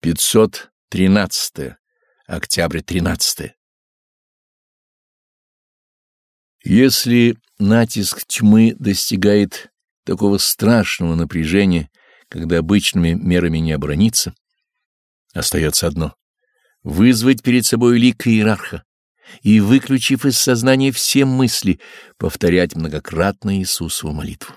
513. Октябрь 13. Если натиск тьмы достигает такого страшного напряжения, когда обычными мерами не оборониться, остается одно — вызвать перед собой лик иерарха и, выключив из сознания все мысли, повторять многократно Иисусову молитву.